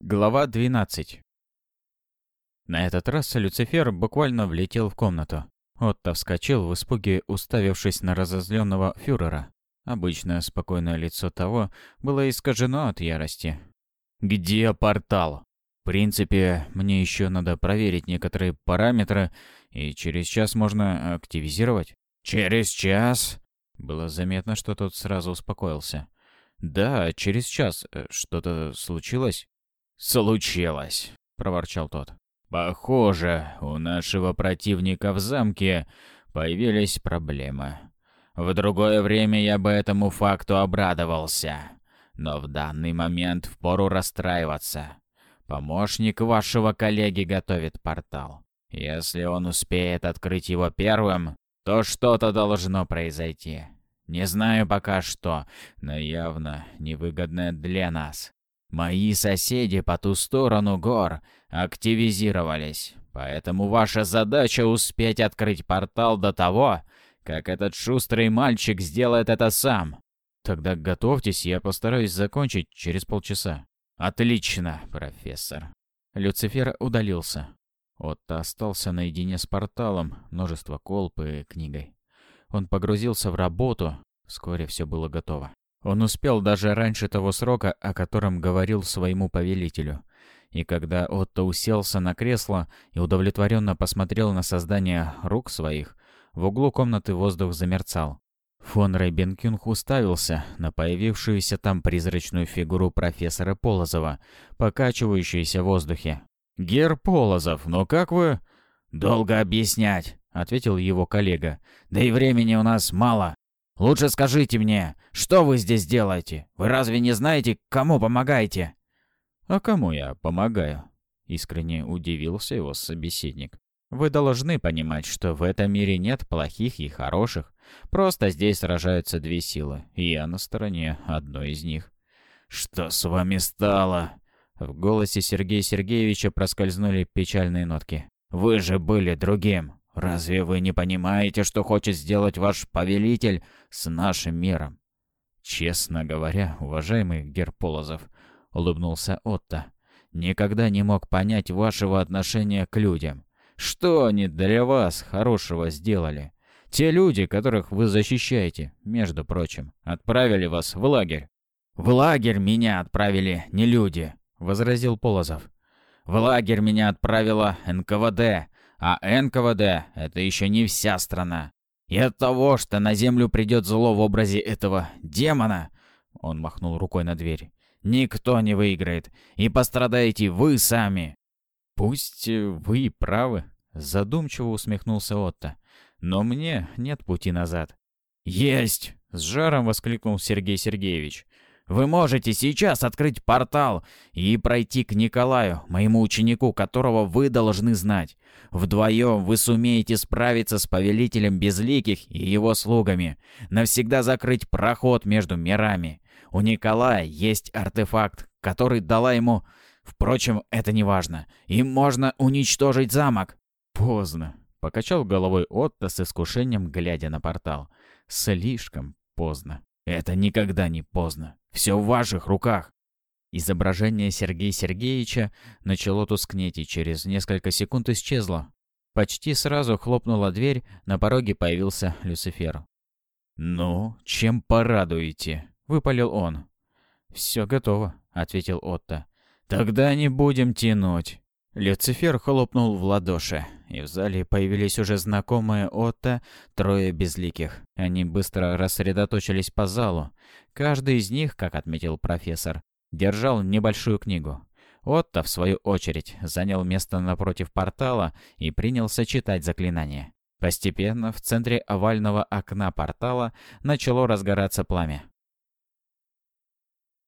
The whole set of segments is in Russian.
Глава 12 На этот раз Люцифер буквально влетел в комнату. Отто вскочил в испуге, уставившись на разозленного фюрера. Обычное спокойное лицо того было искажено от ярости. «Где портал?» «В принципе, мне еще надо проверить некоторые параметры, и через час можно активизировать». «Через час?» Было заметно, что тот сразу успокоился. «Да, через час. Что-то случилось?» «Случилось», — проворчал тот. «Похоже, у нашего противника в замке появились проблемы. В другое время я бы этому факту обрадовался, но в данный момент впору расстраиваться. Помощник вашего коллеги готовит портал. Если он успеет открыть его первым, то что-то должно произойти. Не знаю пока что, но явно невыгодное для нас. Мои соседи по ту сторону гор активизировались, поэтому ваша задача успеть открыть портал до того, как этот шустрый мальчик сделает это сам. Тогда готовьтесь, я постараюсь закончить через полчаса. Отлично, профессор. Люцифер удалился. Отто остался наедине с порталом, множество колб и книгой. Он погрузился в работу, вскоре все было готово. Он успел даже раньше того срока, о котором говорил своему повелителю. И когда Отто уселся на кресло и удовлетворенно посмотрел на создание рук своих, в углу комнаты воздух замерцал. Фон Рейбенкюнг уставился на появившуюся там призрачную фигуру профессора Полозова, покачивающуюся в воздухе. «Гер Полозов, но как вы...» «Долго объяснять», — ответил его коллега. «Да и времени у нас мало. Лучше скажите мне, что вы здесь делаете? Вы разве не знаете, кому помогаете?» «А кому я помогаю?» — искренне удивился его собеседник. «Вы должны понимать, что в этом мире нет плохих и хороших. Просто здесь сражаются две силы, и я на стороне одной из них». «Что с вами стало?» В голосе Сергея Сергеевича проскользнули печальные нотки. «Вы же были другим. Разве вы не понимаете, что хочет сделать ваш повелитель с нашим миром? Честно говоря, уважаемый Герполозов, улыбнулся Отто, никогда не мог понять вашего отношения к людям. Что они для вас хорошего сделали? Те люди, которых вы защищаете, между прочим, отправили вас в лагерь. В лагерь меня отправили не люди, возразил Полозов. В лагерь меня отправила НКВД, а НКВД — это еще не вся страна. И от того, что на Землю придет зло в образе этого демона, он махнул рукой на дверь, никто не выиграет, и пострадаете вы сами. Пусть вы правы, задумчиво усмехнулся Отто, но мне нет пути назад. Есть! С жаром воскликнул Сергей Сергеевич. Вы можете сейчас открыть портал и пройти к Николаю, моему ученику, которого вы должны знать. Вдвоем вы сумеете справиться с повелителем безликих и его слугами, навсегда закрыть проход между мирами. У Николая есть артефакт, который дала ему... Впрочем, это не важно. Им можно уничтожить замок. Поздно. Покачал головой Отто с искушением, глядя на портал. Слишком поздно. Это никогда не поздно. Все в ваших руках. Изображение Сергея Сергеевича начало тускнеть и через несколько секунд исчезло. Почти сразу хлопнула дверь, на пороге появился Люцифер. «Ну, чем порадуете?» — выпалил он. «Все готово», — ответил Отто. «Тогда не будем тянуть». Люцифер хлопнул в ладоши, и в зале появились уже знакомые Отто, трое безликих. Они быстро рассредоточились по залу. Каждый из них, как отметил профессор, держал небольшую книгу. Отто, в свою очередь, занял место напротив портала и принялся читать заклинание. Постепенно в центре овального окна портала начало разгораться пламя.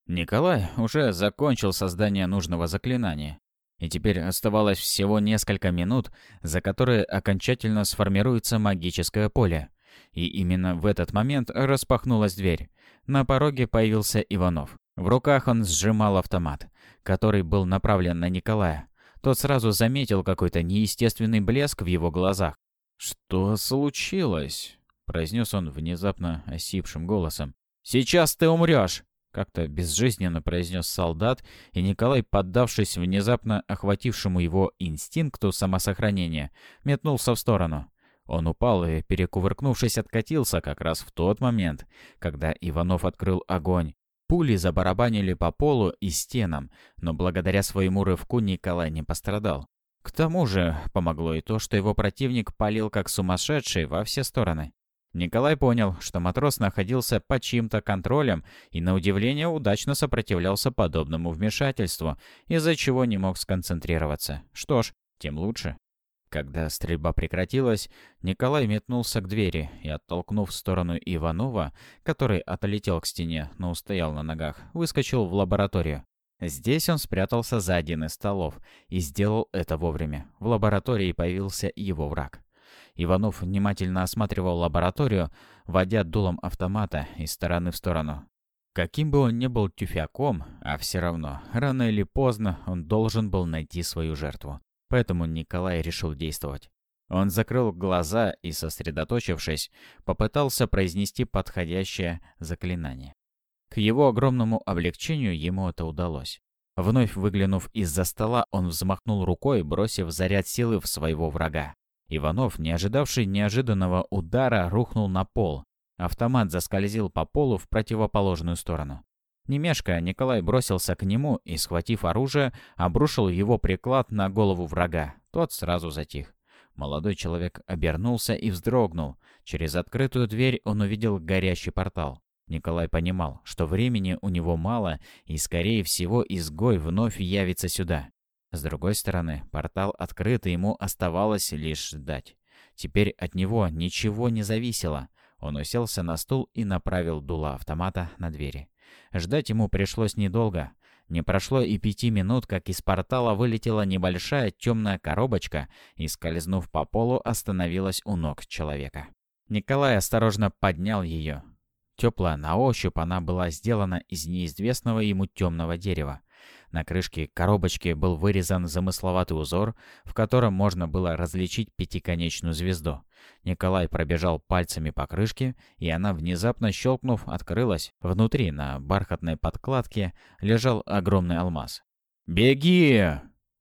Николай уже закончил создание нужного заклинания и теперь оставалось всего несколько минут, за которые окончательно сформируется магическое поле. И именно в этот момент распахнулась дверь. На пороге появился Иванов. В руках он сжимал автомат, который был направлен на Николая. Тот сразу заметил какой-то неестественный блеск в его глазах. «Что случилось?» — произнес он внезапно осипшим голосом. «Сейчас ты умрешь!» Как-то безжизненно произнес солдат, и Николай, поддавшись внезапно охватившему его инстинкту самосохранения, метнулся в сторону. Он упал и, перекувыркнувшись, откатился как раз в тот момент, когда Иванов открыл огонь. Пули забарабанили по полу и стенам, но благодаря своему рывку Николай не пострадал. К тому же помогло и то, что его противник палил как сумасшедший во все стороны. Николай понял, что матрос находился под чьим-то контролем и, на удивление, удачно сопротивлялся подобному вмешательству, из-за чего не мог сконцентрироваться. Что ж, тем лучше. Когда стрельба прекратилась, Николай метнулся к двери и, оттолкнув в сторону Иванова, который отлетел к стене, но устоял на ногах, выскочил в лабораторию. Здесь он спрятался за один из столов и сделал это вовремя. В лаборатории появился его враг. Иванов внимательно осматривал лабораторию, водя дулом автомата из стороны в сторону. Каким бы он ни был тюфяком, а все равно, рано или поздно он должен был найти свою жертву. Поэтому Николай решил действовать. Он закрыл глаза и, сосредоточившись, попытался произнести подходящее заклинание. К его огромному облегчению ему это удалось. Вновь выглянув из-за стола, он взмахнул рукой, бросив заряд силы в своего врага. Иванов, не ожидавший неожиданного удара, рухнул на пол. Автомат заскользил по полу в противоположную сторону. Не мешкая, Николай бросился к нему и, схватив оружие, обрушил его приклад на голову врага. Тот сразу затих. Молодой человек обернулся и вздрогнул. Через открытую дверь он увидел горящий портал. Николай понимал, что времени у него мало, и, скорее всего, изгой вновь явится сюда. С другой стороны, портал открыт, и ему оставалось лишь ждать. Теперь от него ничего не зависело. Он уселся на стул и направил дуло автомата на двери. Ждать ему пришлось недолго. Не прошло и пяти минут, как из портала вылетела небольшая темная коробочка и, скользнув по полу, остановилась у ног человека. Николай осторожно поднял ее. Теплая на ощупь она была сделана из неизвестного ему темного дерева. На крышке коробочки был вырезан замысловатый узор, в котором можно было различить пятиконечную звезду. Николай пробежал пальцами по крышке, и она, внезапно щелкнув, открылась. Внутри, на бархатной подкладке, лежал огромный алмаз. «Беги!»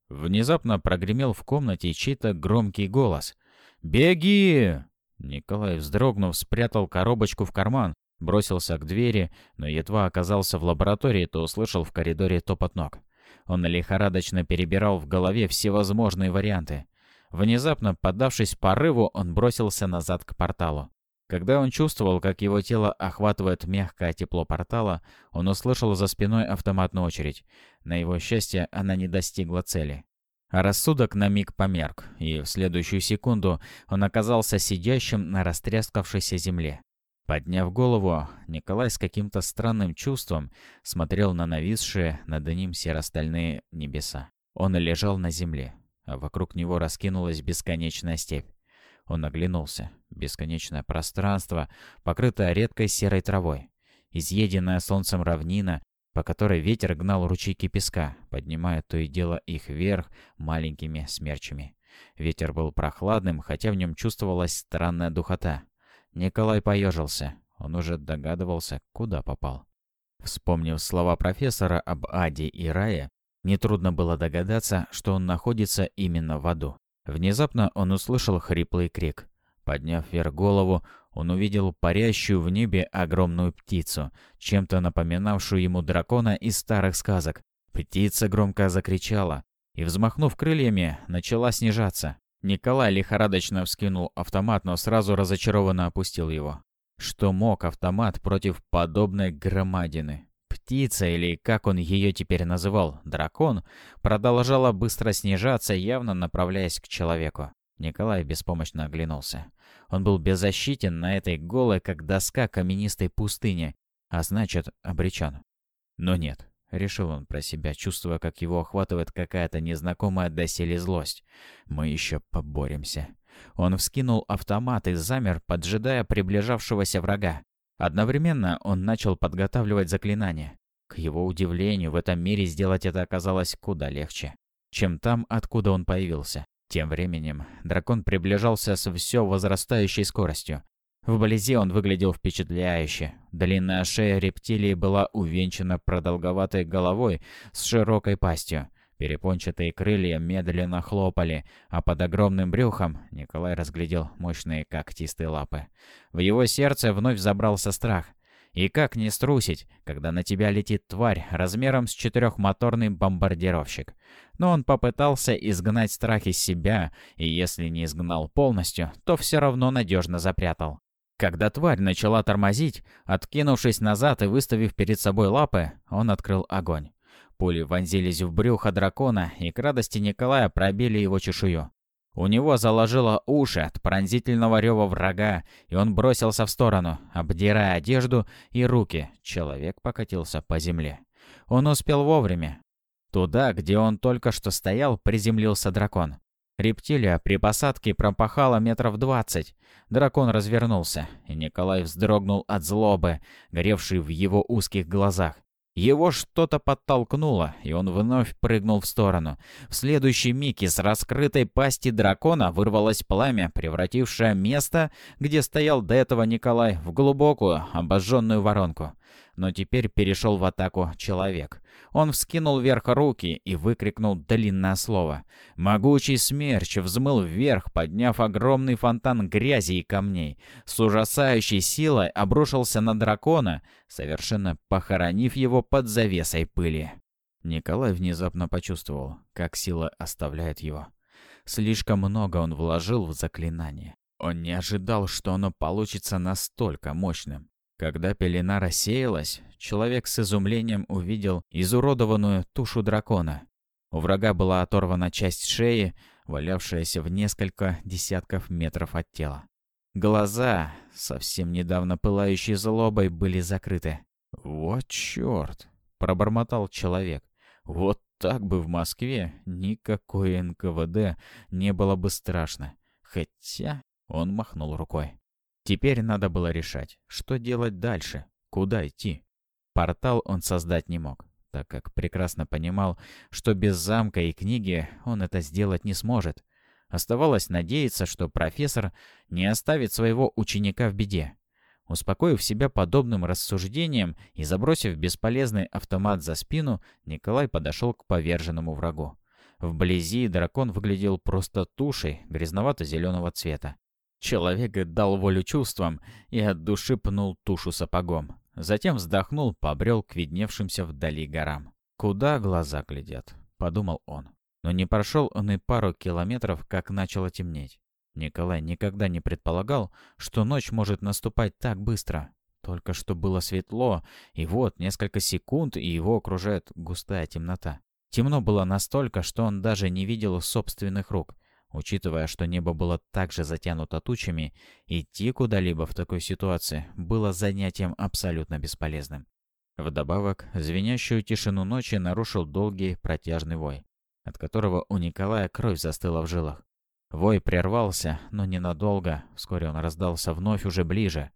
Внезапно прогремел в комнате чей-то громкий голос. «Беги!» Николай, вздрогнув, спрятал коробочку в карман, Бросился к двери, но едва оказался в лаборатории, то услышал в коридоре топот ног. Он лихорадочно перебирал в голове всевозможные варианты. Внезапно, поддавшись порыву, он бросился назад к порталу. Когда он чувствовал, как его тело охватывает мягкое тепло портала, он услышал за спиной автоматную очередь. На его счастье, она не достигла цели. А рассудок на миг померк, и в следующую секунду он оказался сидящим на растрескавшейся земле. Подняв голову, Николай с каким-то странным чувством смотрел на нависшие над ним серо-стальные небеса. Он лежал на земле, а вокруг него раскинулась бесконечная степь. Он оглянулся. Бесконечное пространство, покрытое редкой серой травой. Изъеденная солнцем равнина, по которой ветер гнал ручейки песка, поднимая то и дело их вверх маленькими смерчами. Ветер был прохладным, хотя в нем чувствовалась странная духота. Николай поежился. Он уже догадывался, куда попал. Вспомнив слова профессора об Аде и Рае, нетрудно было догадаться, что он находится именно в аду. Внезапно он услышал хриплый крик. Подняв вверх голову, он увидел парящую в небе огромную птицу, чем-то напоминавшую ему дракона из старых сказок. Птица громко закричала и, взмахнув крыльями, начала снижаться. Николай лихорадочно вскинул автомат, но сразу разочарованно опустил его. Что мог автомат против подобной громадины? Птица, или как он ее теперь называл, дракон, продолжала быстро снижаться, явно направляясь к человеку. Николай беспомощно оглянулся. Он был беззащитен на этой голой, как доска каменистой пустыне, а значит, обречен. Но нет, — решил он про себя, чувствуя, как его охватывает какая-то незнакомая доселе злость. «Мы еще поборемся». Он вскинул автомат и замер, поджидая приближавшегося врага. Одновременно он начал подготавливать заклинание. К его удивлению, в этом мире сделать это оказалось куда легче, чем там, откуда он появился. Тем временем дракон приближался с все возрастающей скоростью. Вблизи он выглядел впечатляюще. Длинная шея рептилии была увенчана продолговатой головой с широкой пастью. Перепончатые крылья медленно хлопали, а под огромным брюхом Николай разглядел мощные когтистые лапы. В его сердце вновь забрался страх. И как не струсить, когда на тебя летит тварь размером с четырехмоторный бомбардировщик? Но он попытался изгнать страх из себя, и если не изгнал полностью, то все равно надежно запрятал. Когда тварь начала тормозить, откинувшись назад и выставив перед собой лапы, он открыл огонь. Пули вонзились в брюхо дракона и к радости Николая пробили его чешую. У него заложило уши от пронзительного рева врага, и он бросился в сторону, обдирая одежду и руки. Человек покатился по земле. Он успел вовремя. Туда, где он только что стоял, приземлился дракон. Рептилия при посадке пропахала метров двадцать. Дракон развернулся, и Николай вздрогнул от злобы, горевшей в его узких глазах. Его что-то подтолкнуло, и он вновь прыгнул в сторону. В следующий миг из раскрытой пасти дракона вырвалось пламя, превратившее место, где стоял до этого Николай, в глубокую, обожженную воронку. Но теперь перешел в атаку человек. Он вскинул вверх руки и выкрикнул длинное слово. Могучий смерч взмыл вверх, подняв огромный фонтан грязи и камней. С ужасающей силой обрушился на дракона, совершенно похоронив его под завесой пыли. Николай внезапно почувствовал, как сила оставляет его. Слишком много он вложил в заклинание. Он не ожидал, что оно получится настолько мощным. Когда пелена рассеялась, человек с изумлением увидел изуродованную тушу дракона. У врага была оторвана часть шеи, валявшаяся в несколько десятков метров от тела. Глаза, совсем недавно пылающие злобой, были закрыты. «Вот черт!» — пробормотал человек. «Вот так бы в Москве никакой НКВД не было бы страшно. Хотя...» — он махнул рукой. Теперь надо было решать, что делать дальше, куда идти. Портал он создать не мог, так как прекрасно понимал, что без замка и книги он это сделать не сможет. Оставалось надеяться, что профессор не оставит своего ученика в беде. Успокоив себя подобным рассуждением и забросив бесполезный автомат за спину, Николай подошел к поверженному врагу. Вблизи дракон выглядел просто тушей грязновато-зеленого цвета. Человек дал волю чувствам и от души пнул тушу сапогом. Затем вздохнул, побрел к видневшимся вдали горам. «Куда глаза глядят?» — подумал он. Но не прошел он и пару километров, как начало темнеть. Николай никогда не предполагал, что ночь может наступать так быстро. Только что было светло, и вот несколько секунд, и его окружает густая темнота. Темно было настолько, что он даже не видел собственных рук. Учитывая, что небо было также затянуто тучами, идти куда-либо в такой ситуации было занятием абсолютно бесполезным. Вдобавок, звенящую тишину ночи нарушил долгий протяжный вой, от которого у Николая кровь застыла в жилах. Вой прервался, но ненадолго, вскоре он раздался вновь уже ближе.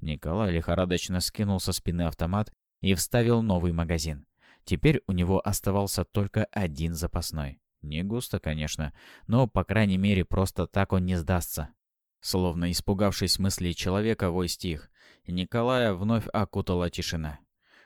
Николай лихорадочно скинул со спины автомат и вставил новый магазин. Теперь у него оставался только один запасной. Не густо, конечно, но, по крайней мере, просто так он не сдастся. Словно испугавшись мыслей человека, вой стих, Николая вновь окутала тишина.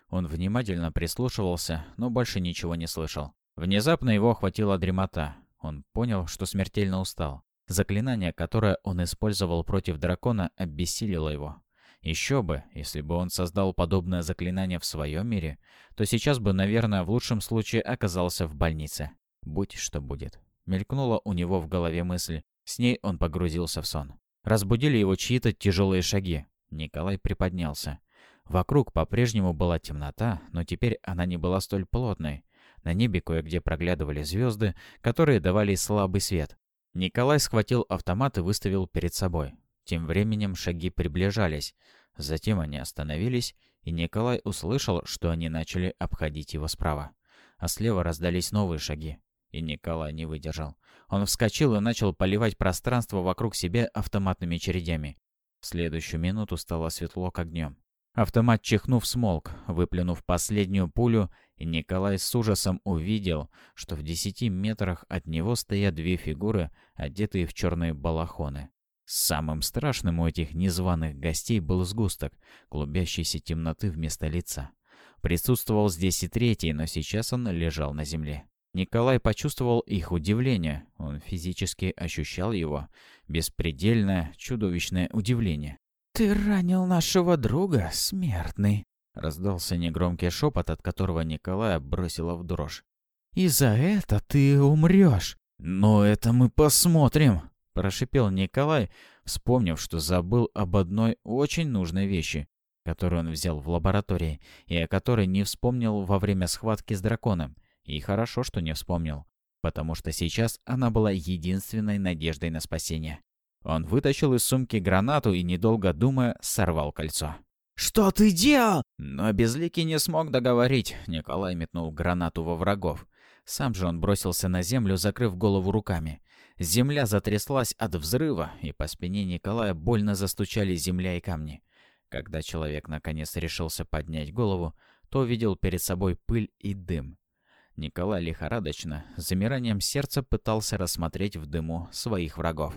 Он внимательно прислушивался, но больше ничего не слышал. Внезапно его охватила дремота. Он понял, что смертельно устал. Заклинание, которое он использовал против дракона, обессилило его. Еще бы, если бы он создал подобное заклинание в своем мире, то сейчас бы, наверное, в лучшем случае оказался в больнице. Будь что будет. Мелькнула у него в голове мысль. С ней он погрузился в сон. Разбудили его чьи-то тяжелые шаги. Николай приподнялся. Вокруг по-прежнему была темнота, но теперь она не была столь плотной. На небе кое-где проглядывали звезды, которые давали слабый свет. Николай схватил автомат и выставил перед собой. Тем временем шаги приближались. Затем они остановились, и Николай услышал, что они начали обходить его справа. А слева раздались новые шаги. И Николай не выдержал. Он вскочил и начал поливать пространство вокруг себя автоматными чередями. В следующую минуту стало светло, как днем. Автомат чихнув смолк, выплюнув последнюю пулю, и Николай с ужасом увидел, что в десяти метрах от него стоят две фигуры, одетые в черные балахоны. Самым страшным у этих незваных гостей был сгусток, клубящейся темноты вместо лица. Присутствовал здесь и третий, но сейчас он лежал на земле. Николай почувствовал их удивление. Он физически ощущал его. Беспредельное, чудовищное удивление. «Ты ранил нашего друга, смертный!» Раздался негромкий шепот, от которого Николая бросило в дрожь. «И за это ты умрешь!» «Но это мы посмотрим!» Прошипел Николай, вспомнив, что забыл об одной очень нужной вещи, которую он взял в лаборатории, и о которой не вспомнил во время схватки с драконом. И хорошо, что не вспомнил, потому что сейчас она была единственной надеждой на спасение. Он вытащил из сумки гранату и, недолго думая, сорвал кольцо. «Что ты делал?» Но Безликий не смог договорить. Николай метнул гранату во врагов. Сам же он бросился на землю, закрыв голову руками. Земля затряслась от взрыва, и по спине Николая больно застучали земля и камни. Когда человек наконец решился поднять голову, то увидел перед собой пыль и дым. Николай лихорадочно, с замиранием сердца пытался рассмотреть в дыму своих врагов.